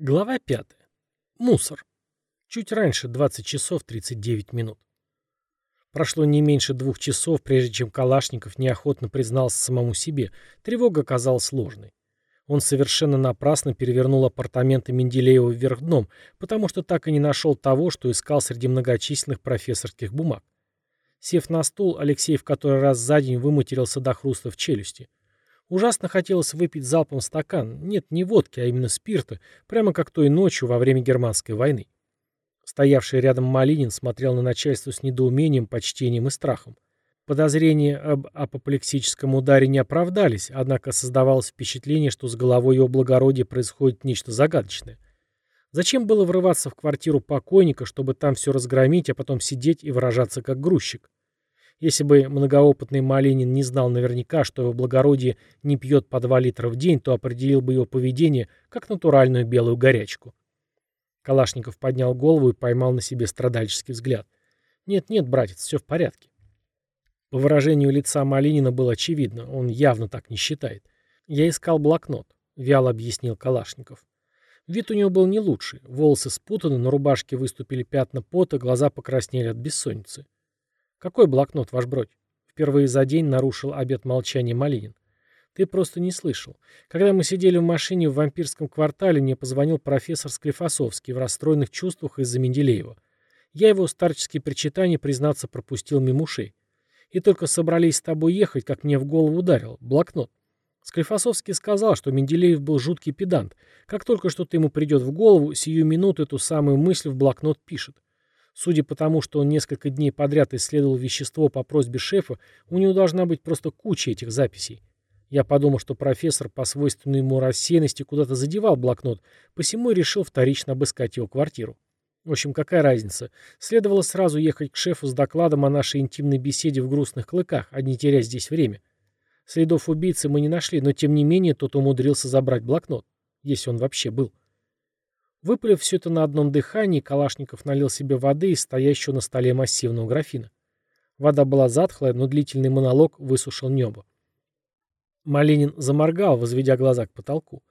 Глава 5. Мусор. Чуть раньше, 20 часов 39 минут. Прошло не меньше двух часов, прежде чем Калашников неохотно признался самому себе. Тревога оказалась сложной. Он совершенно напрасно перевернул апартаменты Менделеева вверх дном, потому что так и не нашел того, что искал среди многочисленных профессорских бумаг. Сев на стул, Алексей в который раз за день выматерился до хруста в челюсти. Ужасно хотелось выпить залпом стакан, нет, не водки, а именно спирта, прямо как той ночью во время германской войны. Стоявший рядом Малинин смотрел на начальство с недоумением, почтением и страхом. Подозрения об апоплексическом ударе не оправдались, однако создавалось впечатление, что с головой его благородия происходит нечто загадочное. Зачем было врываться в квартиру покойника, чтобы там все разгромить, а потом сидеть и выражаться как грузчик? Если бы многоопытный Малинин не знал наверняка, что его благородие не пьет по 2 литра в день, то определил бы его поведение как натуральную белую горячку. Калашников поднял голову и поймал на себе страдальческий взгляд. «Нет-нет, братец, все в порядке». По выражению лица Малинина было очевидно, он явно так не считает. «Я искал блокнот», — вяло объяснил Калашников. Вид у него был не лучший, волосы спутаны, на рубашке выступили пятна пота, глаза покраснели от бессонницы. «Какой блокнот, ваш бродь?» Впервые за день нарушил обет молчания Малинин. «Ты просто не слышал. Когда мы сидели в машине в вампирском квартале, мне позвонил профессор Склифосовский в расстроенных чувствах из-за Менделеева. Я его старческие причитания, признаться, пропустил мимо ушей. И только собрались с тобой ехать, как мне в голову ударил. Блокнот. Склифосовский сказал, что Менделеев был жуткий педант. Как только что-то ему придет в голову, сию минуту эту самую мысль в блокнот пишет. Судя по тому, что он несколько дней подряд исследовал вещество по просьбе шефа, у него должна быть просто куча этих записей. Я подумал, что профессор по свойственной ему рассеянности куда-то задевал блокнот, посему и решил вторично обыскать его квартиру. В общем, какая разница? Следовало сразу ехать к шефу с докладом о нашей интимной беседе в грустных клыках, а не терять здесь время. Следов убийцы мы не нашли, но тем не менее тот умудрился забрать блокнот, если он вообще был. Выпалив все это на одном дыхании, Калашников налил себе воды из стоящего на столе массивного графина. Вода была затхлая, но длительный монолог высушил небо. Малинин заморгал, возведя глаза к потолку.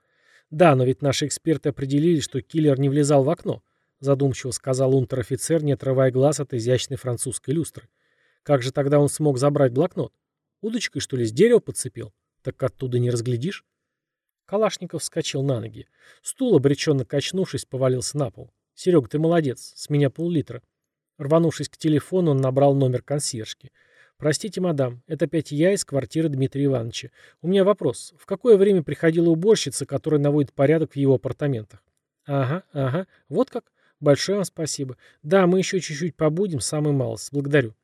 «Да, но ведь наши эксперты определили, что киллер не влезал в окно», задумчиво сказал унтер-офицер, не отрывая глаз от изящной французской люстры. «Как же тогда он смог забрать блокнот? Удочкой, что ли, с дерева подцепил? Так оттуда не разглядишь?» Калашников вскочил на ноги. Стул, обреченно качнувшись, повалился на пол. «Серега, ты молодец. С меня пол-литра». Рванувшись к телефону, он набрал номер консьержки. «Простите, мадам, это опять я из квартиры Дмитрия Ивановича. У меня вопрос. В какое время приходила уборщица, которая наводит порядок в его апартаментах?» «Ага, ага. Вот как? Большое вам спасибо. Да, мы еще чуть-чуть побудем, самый малость. Благодарю».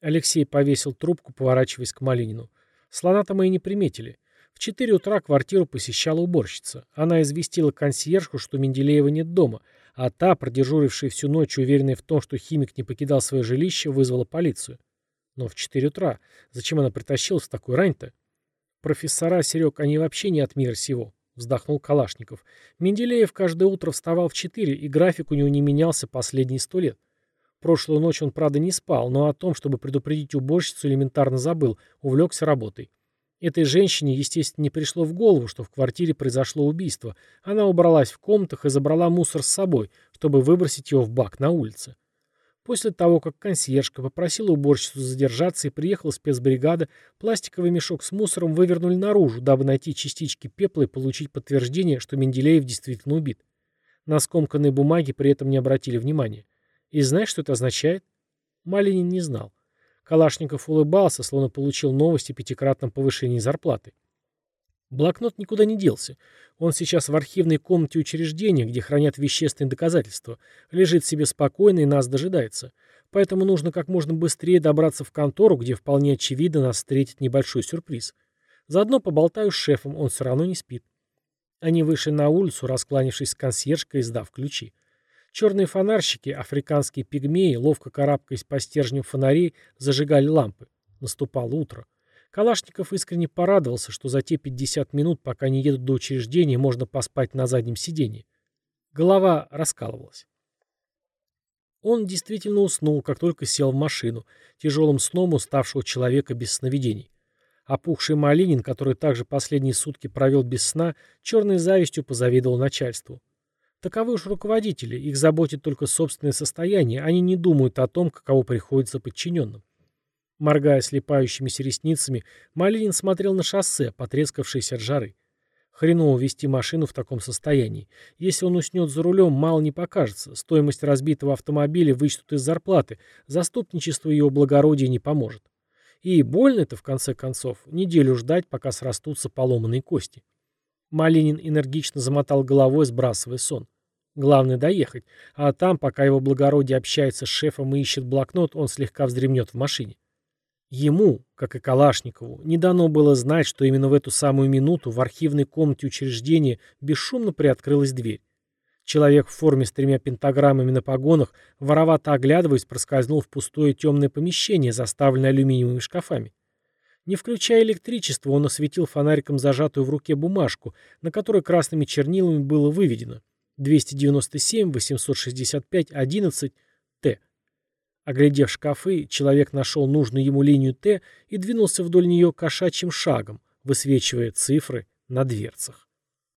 Алексей повесил трубку, поворачиваясь к Малинину. «Слона-то мы и не приметили. В 4 утра квартиру посещала уборщица. Она известила консьержку, что Менделеева нет дома, а та, продежурившая всю ночь, уверенная в том, что химик не покидал свое жилище, вызвала полицию. Но в 4 утра. Зачем она притащилась в такой рань-то? Профессора, Серег, они вообще не от мира сего, вздохнул Калашников. Менделеев каждое утро вставал в 4, и график у него не менялся последние сто лет. Прошлую ночь он, правда, не спал, но о том, чтобы предупредить уборщицу, элементарно забыл, увлекся работой. Этой женщине, естественно, не пришло в голову, что в квартире произошло убийство. Она убралась в комнатах и забрала мусор с собой, чтобы выбросить его в бак на улице. После того, как консьержка попросила уборщицу задержаться и приехала спецбригада, пластиковый мешок с мусором вывернули наружу, дабы найти частички пепла и получить подтверждение, что Менделеев действительно убит. На скомканной бумаге при этом не обратили внимания. И знаешь, что это означает? Малинин не знал. Калашников улыбался, словно получил новости о пятикратном повышении зарплаты. Блокнот никуда не делся. Он сейчас в архивной комнате учреждения, где хранят вещественные доказательства. Лежит себе спокойно и нас дожидается. Поэтому нужно как можно быстрее добраться в контору, где вполне очевидно нас встретит небольшой сюрприз. Заодно поболтаю с шефом, он все равно не спит. Они вышли на улицу, раскланившись с консьержкой и сдав ключи. Черные фонарщики, африканские пигмеи, ловко карабкаясь по стержню фонарей, зажигали лампы. Наступало утро. Калашников искренне порадовался, что за те 50 минут, пока не едут до учреждения, можно поспать на заднем сиденье. Голова раскалывалась. Он действительно уснул, как только сел в машину, тяжелым сном уставшего человека без сновидений. Опухший Малинин, который также последние сутки провел без сна, черной завистью позавидовал начальству. Таковы уж руководители, их заботит только собственное состояние, они не думают о том, каково приходится подчиненным. Моргая слепающимися ресницами, Малинин смотрел на шоссе, потрескавшееся от жары. Хреново вести машину в таком состоянии. Если он уснет за рулем, мало не покажется. Стоимость разбитого автомобиля вычтут из зарплаты. Заступничество его благородия не поможет. И больно это, в конце концов, неделю ждать, пока срастутся поломанные кости. Малинин энергично замотал головой, сбрасывая сон. Главное доехать, а там, пока его благородие общается с шефом и ищет блокнот, он слегка вздремнет в машине. Ему, как и Калашникову, не дано было знать, что именно в эту самую минуту в архивной комнате учреждения бесшумно приоткрылась дверь. Человек в форме с тремя пентаграммами на погонах, воровато оглядываясь, проскользнул в пустое темное помещение, заставленное алюминиевыми шкафами. Не включая электричество, он осветил фонариком зажатую в руке бумажку, на которой красными чернилами было выведено 297 865 11 Т. Оглядев шкафы, человек нашел нужную ему линию Т и двинулся вдоль нее кошачьим шагом, высвечивая цифры на дверцах.